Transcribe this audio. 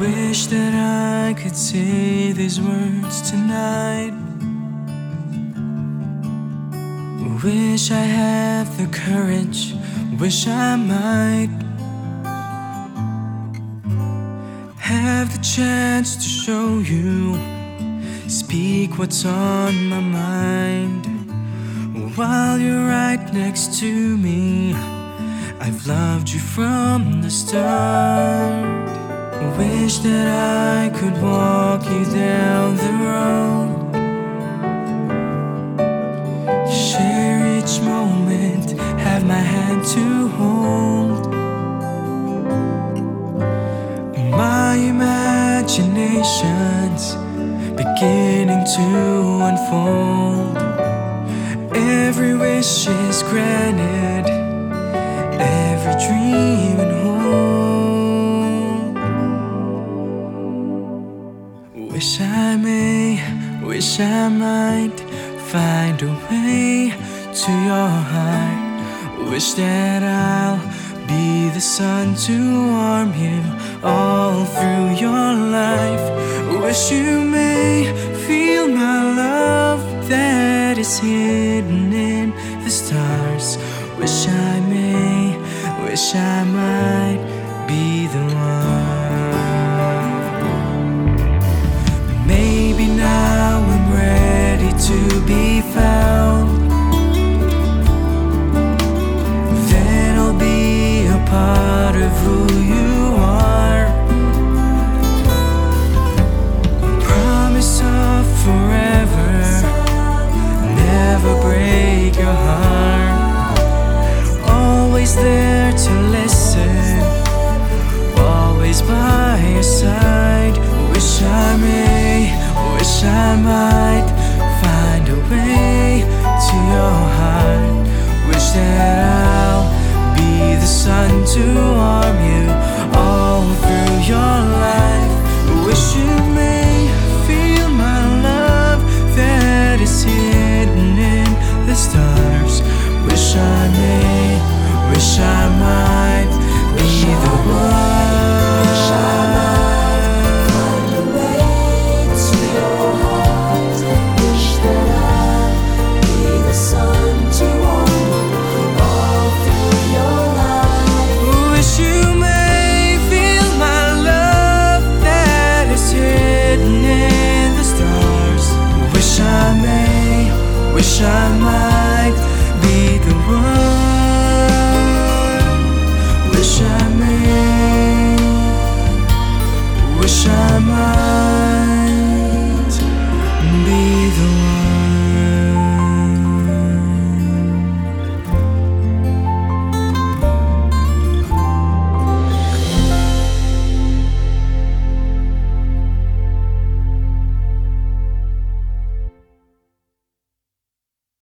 Wish that I could say these words tonight. Wish I had the courage, wish I might have the chance to show you, speak what's on my mind while you're right next to me. I've loved you from the start. Wish that I could walk you down the road. Share each moment, have my hand to hold. My imagination's beginning to unfold. Every wish is granted, Wish I may, wish I might find a way to your heart. Wish that I'll be the sun to warm you all through your life. Wish you may feel my love that is hidden in the stars. Wish I may, wish I might be the one. There to listen, always by your side. I might be the one.